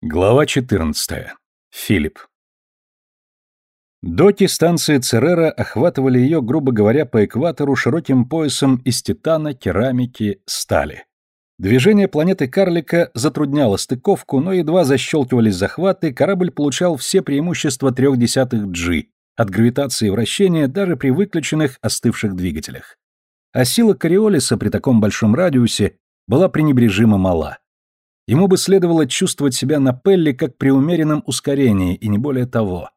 Глава 14. Филипп. Доки станции Церера охватывали ее, грубо говоря, по экватору широким поясом из титана, керамики, стали. Движение планеты Карлика затрудняло стыковку, но едва защелкивались захваты, корабль получал все преимущества трех десятых G от гравитации и вращения даже при выключенных остывших двигателях. А сила Кориолиса при таком большом радиусе была пренебрежимо мала. Ему бы следовало чувствовать себя на Пелле как при умеренном ускорении, и не более того.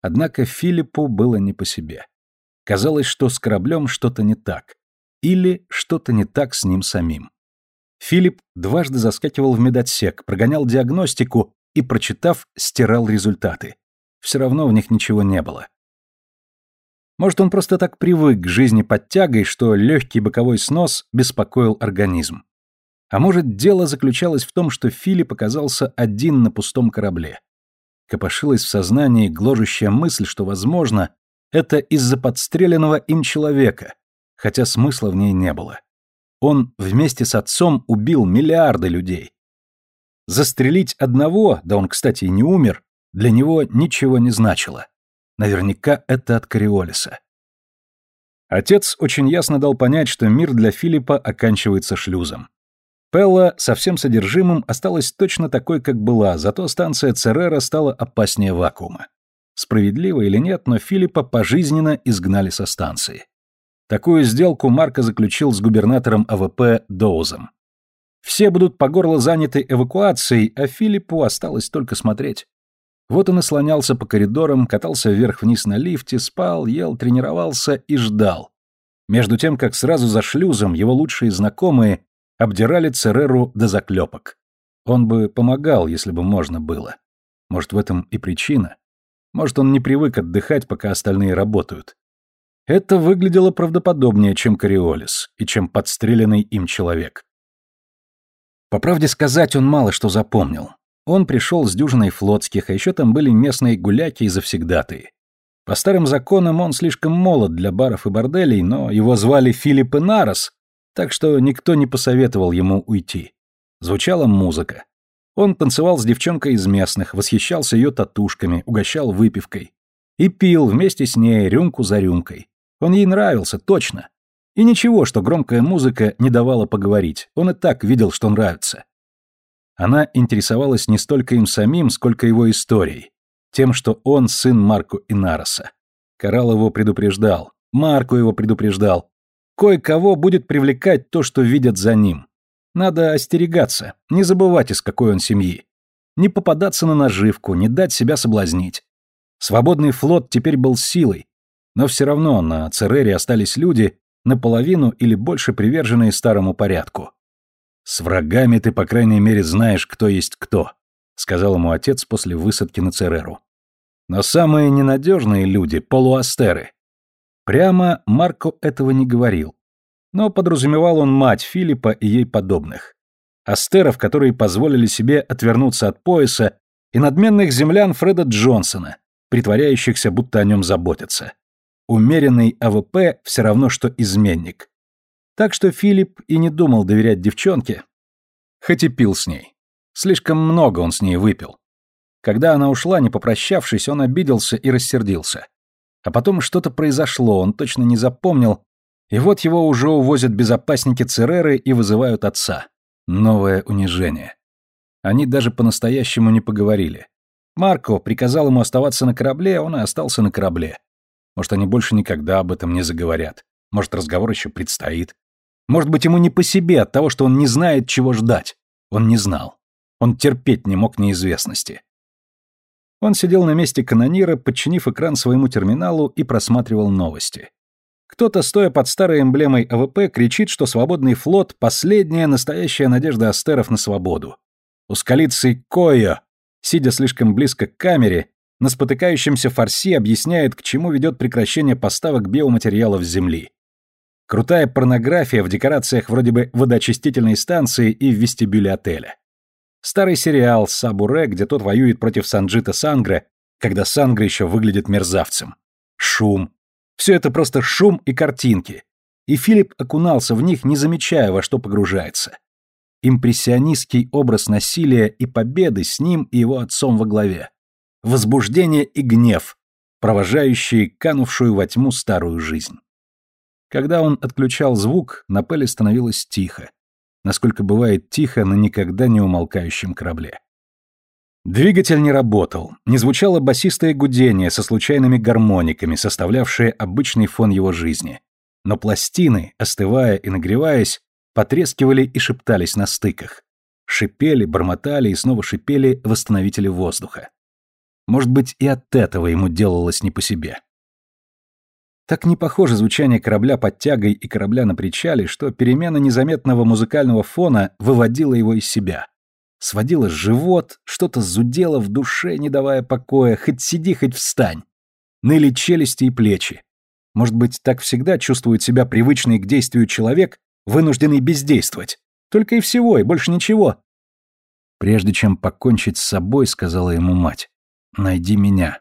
Однако Филиппу было не по себе. Казалось, что с кораблем что-то не так. Или что-то не так с ним самим. Филипп дважды заскакивал в медотсек, прогонял диагностику и, прочитав, стирал результаты. Все равно в них ничего не было. Может, он просто так привык к жизни под тягой, что легкий боковой снос беспокоил организм. А может, дело заключалось в том, что Филипп оказался один на пустом корабле. Копошилась в сознании гложущая мысль, что, возможно, это из-за подстреленного им человека, хотя смысла в ней не было. Он вместе с отцом убил миллиарды людей. Застрелить одного, да он, кстати, и не умер, для него ничего не значило. Наверняка это от Кориолиса. Отец очень ясно дал понять, что мир для Филиппа оканчивается шлюзом. Пелла со всем содержимым осталась точно такой, как была, зато станция Церера стала опаснее вакуума. Справедливо или нет, но Филиппа пожизненно изгнали со станции. Такую сделку Марко заключил с губернатором АВП Доузом. Все будут по горло заняты эвакуацией, а Филиппу осталось только смотреть. Вот он и слонялся по коридорам, катался вверх-вниз на лифте, спал, ел, тренировался и ждал. Между тем, как сразу за шлюзом его лучшие знакомые обдирали Цереру до заклепок. Он бы помогал, если бы можно было. Может, в этом и причина? Может, он не привык отдыхать, пока остальные работают. Это выглядело правдоподобнее, чем Кориолис и чем подстреленный им человек. По правде сказать, он мало что запомнил. Он пришел с дюжиной флотских, а еще там были местные гуляки и завсегдатые. По старым законам он слишком молод для баров и борделей, но его звали Филипп Инарос, так что никто не посоветовал ему уйти. Звучала музыка. Он танцевал с девчонкой из местных, восхищался ее татушками, угощал выпивкой. И пил вместе с ней рюмку за рюмкой. Он ей нравился, точно. И ничего, что громкая музыка не давала поговорить, он и так видел, что нравится. Она интересовалась не столько им самим, сколько его историей. Тем, что он сын Марку Инароса. Коралл его предупреждал, Марку его предупреждал, Кое-кого будет привлекать то, что видят за ним. Надо остерегаться, не забывать, из какой он семьи. Не попадаться на наживку, не дать себя соблазнить. Свободный флот теперь был силой, но все равно на Церере остались люди, наполовину или больше приверженные старому порядку. «С врагами ты, по крайней мере, знаешь, кто есть кто», — сказал ему отец после высадки на Цереру. «Но самые ненадежные люди — полуастеры. Прямо Марко этого не говорил. Но подразумевал он мать Филиппа и ей подобных. Астеров, которые позволили себе отвернуться от пояса, и надменных землян Фреда Джонсона, притворяющихся, будто о нем заботятся. Умеренный АВП все равно, что изменник. Так что Филипп и не думал доверять девчонке, хоть и пил с ней. Слишком много он с ней выпил. Когда она ушла, не попрощавшись, он обиделся и рассердился. А потом что-то произошло, он точно не запомнил, и вот его уже увозят безопасники Цереры и вызывают отца. Новое унижение. Они даже по-настоящему не поговорили. Марко приказал ему оставаться на корабле, он и остался на корабле. Может, они больше никогда об этом не заговорят. Может, разговор еще предстоит. Может быть, ему не по себе от того, что он не знает, чего ждать. Он не знал. Он терпеть не мог неизвестности. Он сидел на месте канонира, подчинив экран своему терминалу и просматривал новости. Кто-то, стоя под старой эмблемой АВП, кричит, что свободный флот — последняя настоящая надежда астеров на свободу. Узколицый койо, сидя слишком близко к камере, на спотыкающемся фарси объясняет, к чему ведет прекращение поставок биоматериалов с Земли. Крутая порнография в декорациях вроде бы водоочистительной станции и в вестибюле отеля. Старый сериал «Сабуре», где тот воюет против Санджита Сангре, когда Сангре еще выглядит мерзавцем. Шум. Все это просто шум и картинки. И Филипп окунался в них, не замечая, во что погружается. импрессионистский образ насилия и победы с ним и его отцом во главе. Возбуждение и гнев, провожающие канувшую во тьму старую жизнь. Когда он отключал звук, на Пеле становилось тихо. Насколько бывает тихо на никогда не умолкающем корабле. Двигатель не работал, не звучало басистое гудение со случайными гармониками, составлявшие обычный фон его жизни. Но пластины, остывая и нагреваясь, потрескивали и шептались на стыках. Шипели, бормотали и снова шипели восстановители воздуха. Может быть, и от этого ему делалось не по себе. Так не похоже звучание корабля под тягой и корабля на причале, что перемена незаметного музыкального фона выводила его из себя. Сводило живот, что-то зудело в душе, не давая покоя, хоть сиди, хоть встань. Ныли челюсти и плечи. Может быть, так всегда чувствует себя привычный к действию человек, вынужденный бездействовать. Только и всего, и больше ничего. Прежде чем покончить с собой, сказала ему мать, найди меня.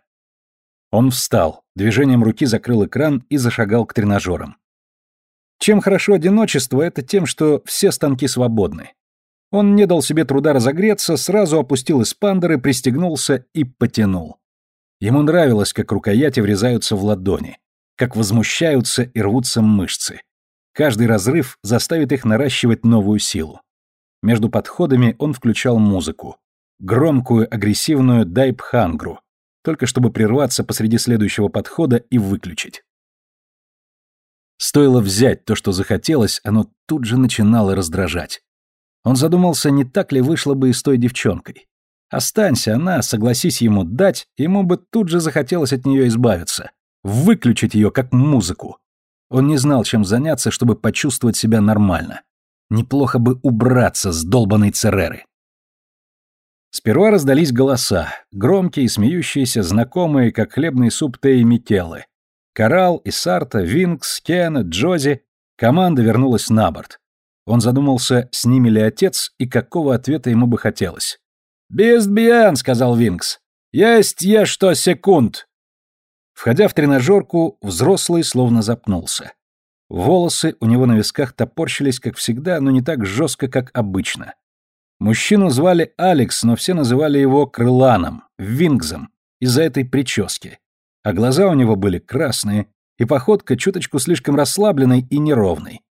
Он встал, движением руки закрыл экран и зашагал к тренажерам. Чем хорошо одиночество, это тем, что все станки свободны. Он не дал себе труда разогреться, сразу опустил эспандеры, пристегнулся и потянул. Ему нравилось, как рукояти врезаются в ладони, как возмущаются и рвутся мышцы. Каждый разрыв заставит их наращивать новую силу. Между подходами он включал музыку. Громкую, агрессивную дайбхангру, только чтобы прерваться посреди следующего подхода и выключить. Стоило взять то, что захотелось, оно тут же начинало раздражать. Он задумался, не так ли вышло бы и с той девчонкой. Останься она, согласись ему дать, ему бы тут же захотелось от нее избавиться. Выключить ее как музыку. Он не знал, чем заняться, чтобы почувствовать себя нормально. Неплохо бы убраться с долбанной Цереры. Сперва раздались голоса, громкие, смеющиеся, знакомые, как хлебный суп Теи Микеллы. Коралл, Исарта, Винкс, Кен, Джози. Команда вернулась на борт. Он задумался, с ними ли отец и какого ответа ему бы хотелось. «Бистбиан», — сказал Винкс. «Есть е что секунд». Входя в тренажерку, взрослый словно запнулся. Волосы у него на висках топорщились, как всегда, но не так жестко, как обычно. Мужчину звали Алекс, но все называли его Крыланом, Вингзом, из-за этой прически. А глаза у него были красные, и походка чуточку слишком расслабленной и неровной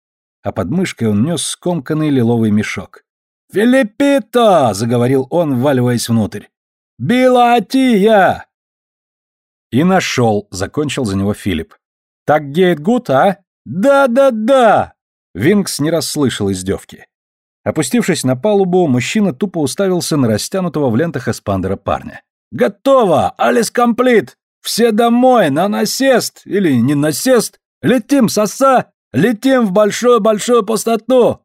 а под мышкой он нес скомканный лиловый мешок. «Филиппито!» — заговорил он, вваливаясь внутрь. «Билатия!» «И нашел», — закончил за него Филипп. «Так geht gut, а?» «Да-да-да!» Винкс не расслышал издевки. Опустившись на палубу, мужчина тупо уставился на растянутого в лентах эспандера парня. «Готово! Alles complete! Все домой, на насест! Или не насест! Летим, соса! Летим в большую-большую пустоту!»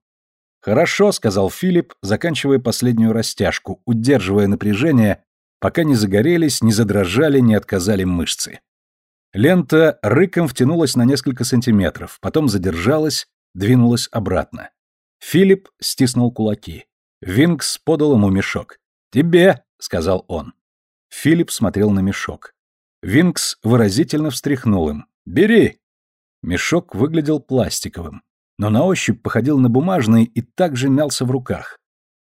«Хорошо», — сказал Филипп, заканчивая последнюю растяжку, удерживая напряжение, пока не загорелись, не задрожали, не отказали мышцы. Лента рыком втянулась на несколько сантиметров, потом задержалась, двинулась обратно. Филипп стиснул кулаки. Винкс подал ему мешок. «Тебе», — сказал он. Филипп смотрел на мешок. Винкс выразительно встряхнул им. «Бери!» Мешок выглядел пластиковым, но на ощупь походил на бумажный и также мялся в руках.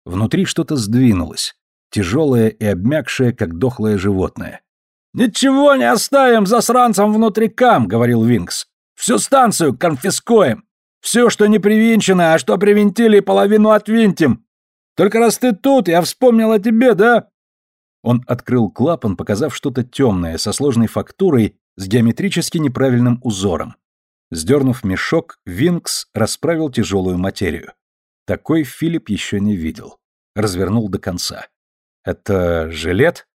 Внутри что-то сдвинулось, тяжелое и обмякшее, как дохлое животное. «Ничего не оставим засранцам внутрикам», — говорил Винкс. «Всю станцию конфискуем. Все, что не привинчено, а что привинтили, половину отвинтим. Только раз ты тут, я вспомнил о тебе, да?» Он открыл клапан, показав что-то темное, со сложной фактурой, с геометрически неправильным узором. Сдернув мешок, Винкс расправил тяжелую материю. Такой Филипп еще не видел. Развернул до конца. «Это жилет?»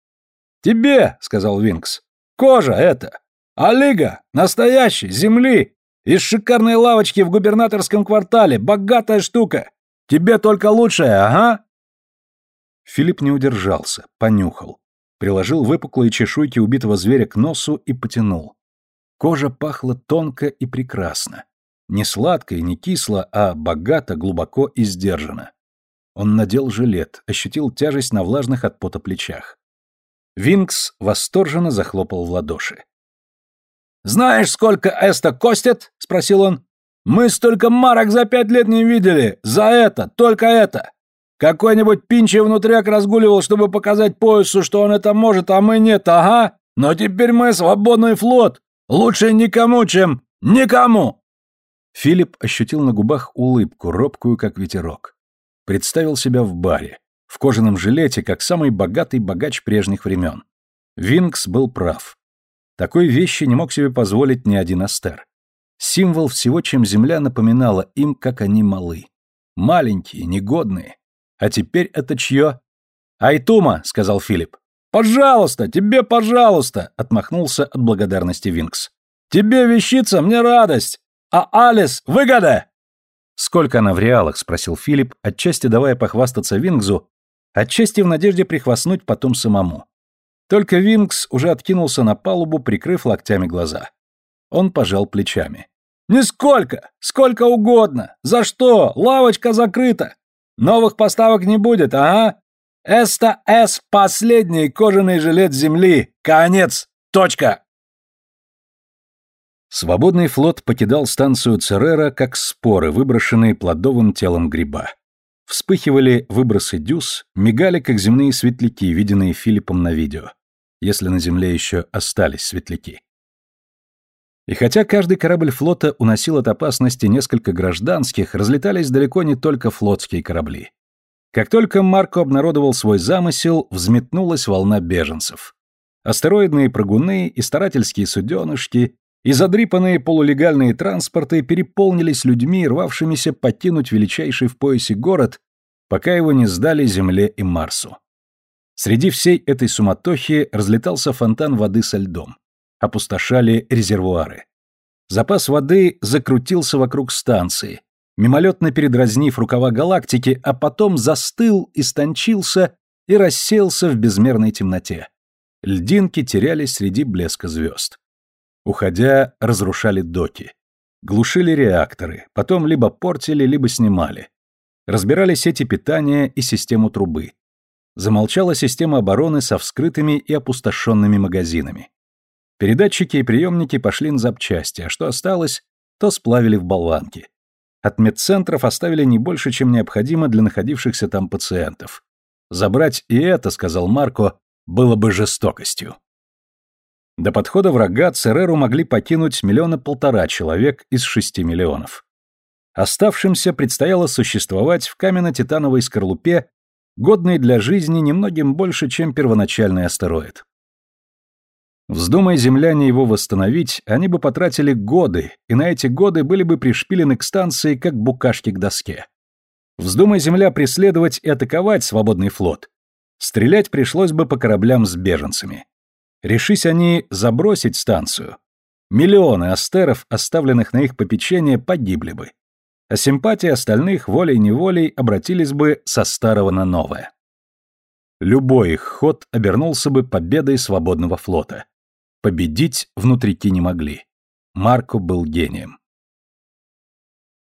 «Тебе!» — сказал Винкс. «Кожа это! Алига! Настоящий! Земли! Из шикарной лавочки в губернаторском квартале! Богатая штука! Тебе только лучшее, ага!» Филипп не удержался, понюхал. Приложил выпуклые чешуйки убитого зверя к носу и потянул. Кожа пахла тонко и прекрасно. Не сладко и не кисло, а богато, глубоко и сдержанно. Он надел жилет, ощутил тяжесть на влажных от пота плечах. Винкс восторженно захлопал в ладоши. «Знаешь, сколько Эста костит?» — спросил он. «Мы столько марок за пять лет не видели! За это! Только это! Какой-нибудь пинчий внутряк разгуливал, чтобы показать поясу, что он это может, а мы нет, ага. Но теперь мы свободный флот. Лучше никому, чем никому. Филипп ощутил на губах улыбку, робкую, как ветерок. Представил себя в баре, в кожаном жилете, как самый богатый богач прежних времен. Винкс был прав. Такой вещи не мог себе позволить ни один астер. Символ всего, чем земля напоминала им, как они малы. Маленькие, негодные. А теперь это чье? «Айтума», — сказал Филипп. «Пожалуйста, тебе пожалуйста», — отмахнулся от благодарности Винкс. «Тебе вещица, мне радость, а Алис — выгода!» «Сколько она в реалах?» — спросил Филипп, отчасти давая похвастаться Винксу, отчасти в надежде прихвастнуть потом самому. Только Винкс уже откинулся на палубу, прикрыв локтями глаза. Он пожал плечами. «Нисколько! Сколько угодно! За что? Лавочка закрыта! Новых поставок не будет, ага! Эста С последний кожаный жилет земли! Конец! Точка!» Свободный флот покидал станцию Церера, как споры, выброшенные плодовым телом гриба. Вспыхивали выбросы дюз, мигали, как земные светляки, виденные Филиппом на видео если на Земле еще остались светляки. И хотя каждый корабль флота уносил от опасности несколько гражданских, разлетались далеко не только флотские корабли. Как только Марко обнародовал свой замысел, взметнулась волна беженцев. Астероидные прыгуны и старательские суденышки и задрипанные полулегальные транспорты переполнились людьми, рвавшимися покинуть величайший в поясе город, пока его не сдали Земле и Марсу. Среди всей этой суматохи разлетался фонтан воды со льдом. Опустошали резервуары. Запас воды закрутился вокруг станции, мимолетно передразнив рукава галактики, а потом застыл, истончился и рассеялся в безмерной темноте. Льдинки терялись среди блеска звезд. Уходя, разрушали доки. Глушили реакторы, потом либо портили, либо снимали. Разбирали сети питания и систему трубы замолчала система обороны со вскрытыми и опустошенными магазинами. Передатчики и приемники пошли на запчасти, а что осталось, то сплавили в болванки. От медцентров оставили не больше, чем необходимо для находившихся там пациентов. Забрать и это, сказал Марко, было бы жестокостью. До подхода врага Цереру могли покинуть миллиона полтора человек из шести миллионов. Оставшимся предстояло существовать в каменно-титановой скорлупе годный для жизни немногим больше, чем первоначальный астероид. Вздумай земляне его восстановить, они бы потратили годы, и на эти годы были бы пришпилены к станции, как букашки к доске. Вздумай земля преследовать и атаковать свободный флот, стрелять пришлось бы по кораблям с беженцами. Решись они забросить станцию, миллионы астеров, оставленных на их попечение, погибли бы а симпатии остальных волей-неволей обратились бы со старого на новое. Любой их ход обернулся бы победой свободного флота. Победить внутрики не могли. Марко был гением.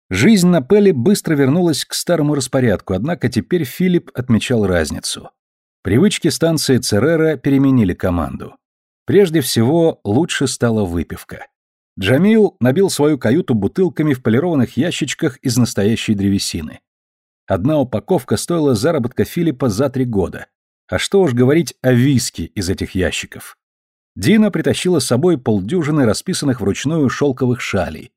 Жизнь на Пеле быстро вернулась к старому распорядку, однако теперь Филипп отмечал разницу. Привычки станции Церера переменили команду. Прежде всего, лучше стала выпивка. Джамил набил свою каюту бутылками в полированных ящичках из настоящей древесины. Одна упаковка стоила заработка Филиппа за три года. А что уж говорить о виске из этих ящиков. Дина притащила с собой полдюжины расписанных вручную шелковых шалей,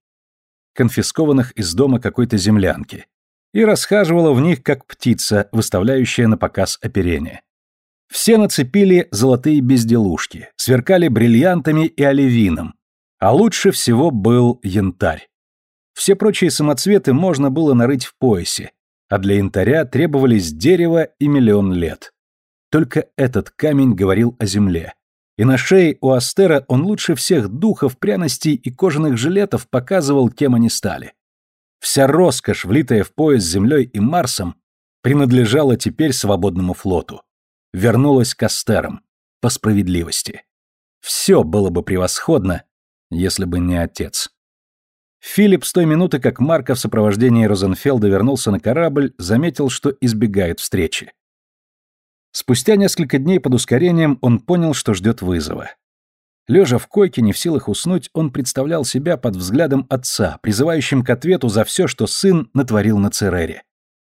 конфискованных из дома какой-то землянки, и расхаживала в них, как птица, выставляющая на показ оперение. Все нацепили золотые безделушки, сверкали бриллиантами и оливином, а лучше всего был янтарь. Все прочие самоцветы можно было нарыть в поясе, а для янтаря требовались дерево и миллион лет. Только этот камень говорил о земле. И на шее у Астера он лучше всех духов, пряностей и кожаных жилетов показывал, кем они стали. Вся роскошь, влитая в пояс Землей и Марсом, принадлежала теперь свободному флоту. Вернулась к Астерам, по справедливости. Все было бы превосходно, если бы не отец. Филипп с той минуты, как Марко в сопровождении Розенфелда вернулся на корабль, заметил, что избегает встречи. Спустя несколько дней под ускорением он понял, что ждет вызова. Лежа в койке, не в силах уснуть, он представлял себя под взглядом отца, призывающим к ответу за все, что сын натворил на Церере.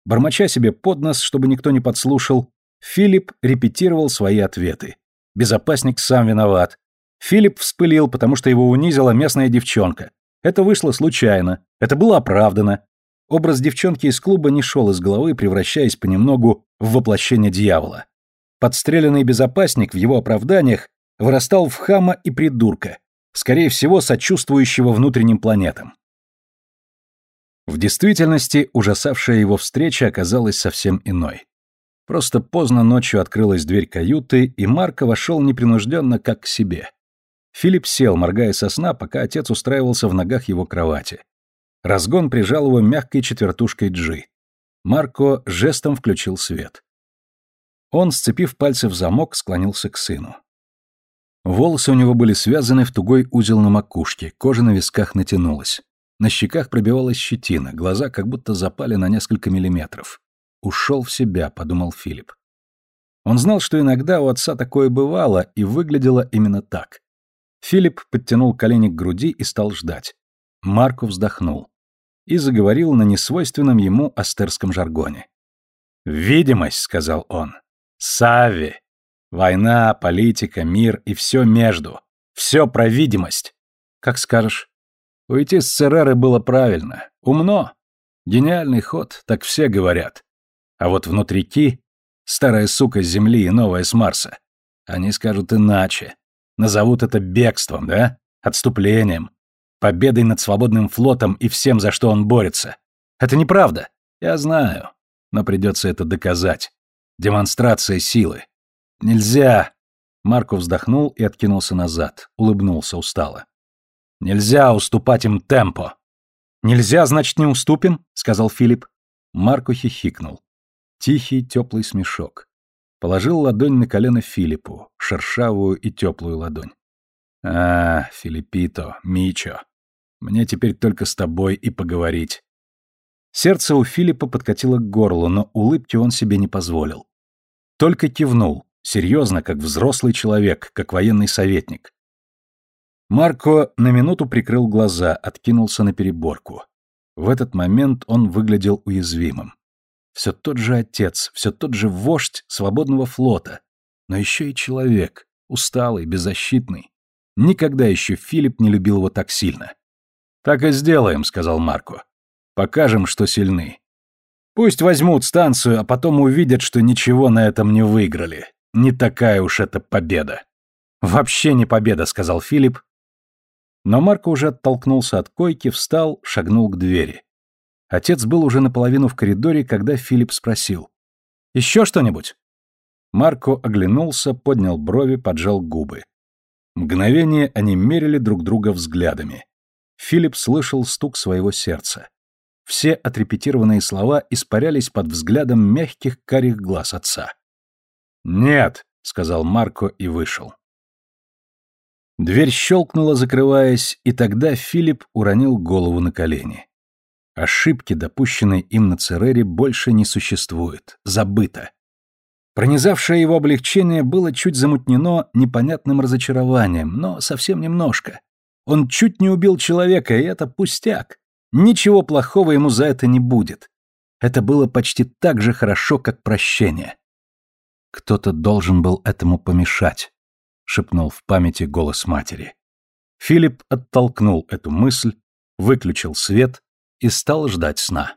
Бормоча себе под нос, чтобы никто не подслушал, Филипп репетировал свои ответы. Безопасник сам виноват. Филипп вспылил, потому что его унизила местная девчонка. Это вышло случайно, это было оправдано. Образ девчонки из клуба не шел из головы, превращаясь понемногу в воплощение дьявола. Подстреленный безопасник в его оправданиях вырастал в хама и придурка, скорее всего, сочувствующего внутренним планетам. В действительности, ужасавшая его встреча оказалась совсем иной. Просто поздно ночью открылась дверь каюты, и Марко вошел непринужденно, как к себе. Филипп сел, моргая со сна, пока отец устраивался в ногах его кровати. Разгон прижал его мягкой четвертушкой джи. Марко жестом включил свет. Он, сцепив пальцы в замок, склонился к сыну. Волосы у него были связаны в тугой узел на макушке, кожа на висках натянулась. На щеках пробивалась щетина, глаза как будто запали на несколько миллиметров. «Ушел в себя», — подумал Филипп. Он знал, что иногда у отца такое бывало, и выглядело именно так. Филипп подтянул колени к груди и стал ждать. Марко вздохнул и заговорил на несвойственном ему астерском жаргоне. «Видимость», — сказал он. «Сави. Война, политика, мир и все между. Все про видимость. Как скажешь. Уйти с Цереры было правильно. Умно. Гениальный ход, так все говорят. А вот внутрики — старая сука с Земли и новая с Марса. Они скажут иначе. Назовут это бегством, да? Отступлением. Победой над свободным флотом и всем, за что он борется. Это неправда. Я знаю. Но придется это доказать. Демонстрация силы. Нельзя. Марко вздохнул и откинулся назад, улыбнулся устало. Нельзя уступать им темпо. Нельзя, значит, не уступим, сказал Филипп. Марко хихикнул. Тихий, теплый смешок. Положил ладонь на колено Филиппу, шершавую и теплую ладонь. А, Филиппито, Мичо. Мне теперь только с тобой и поговорить. Сердце у Филиппа подкатило к горлу, но улыбки он себе не позволил. Только кивнул, серьезно, как взрослый человек, как военный советник. Марко на минуту прикрыл глаза, откинулся на переборку. В этот момент он выглядел уязвимым. Все тот же отец, все тот же вождь свободного флота, но еще и человек, усталый, беззащитный. Никогда еще Филипп не любил его так сильно. «Так и сделаем», — сказал Марко. «Покажем, что сильны. Пусть возьмут станцию, а потом увидят, что ничего на этом не выиграли. Не такая уж это победа». «Вообще не победа», — сказал Филипп, но Марко уже оттолкнулся от койки, встал, шагнул к двери. Отец был уже наполовину в коридоре, когда Филипп спросил. «Еще что-нибудь?» Марко оглянулся, поднял брови, поджал губы. Мгновение они мерили друг друга взглядами. Филипп слышал стук своего сердца. Все отрепетированные слова испарялись под взглядом мягких карих глаз отца. «Нет», — сказал Марко и вышел. Дверь щелкнула, закрываясь, и тогда Филипп уронил голову на колени. Ошибки, допущенной им на Церере, больше не существует. Забыто. Пронизавшее его облегчение было чуть замутнено непонятным разочарованием, но совсем немножко. Он чуть не убил человека, и это пустяк. Ничего плохого ему за это не будет. Это было почти так же хорошо, как прощение. Кто-то должен был этому помешать шепнул в памяти голос матери. Филипп оттолкнул эту мысль, выключил свет и стал ждать сна.